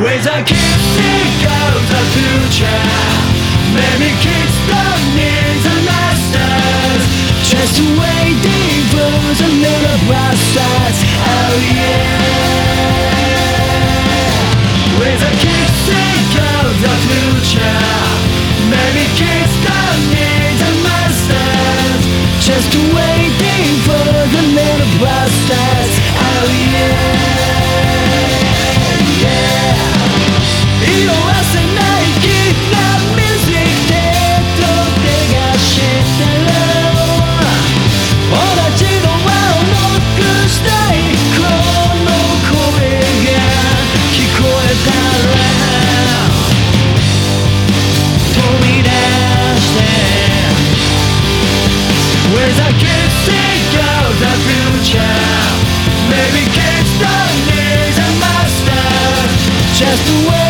With a kids? of the future Maybe kids don't need the masters Chase wait. just the way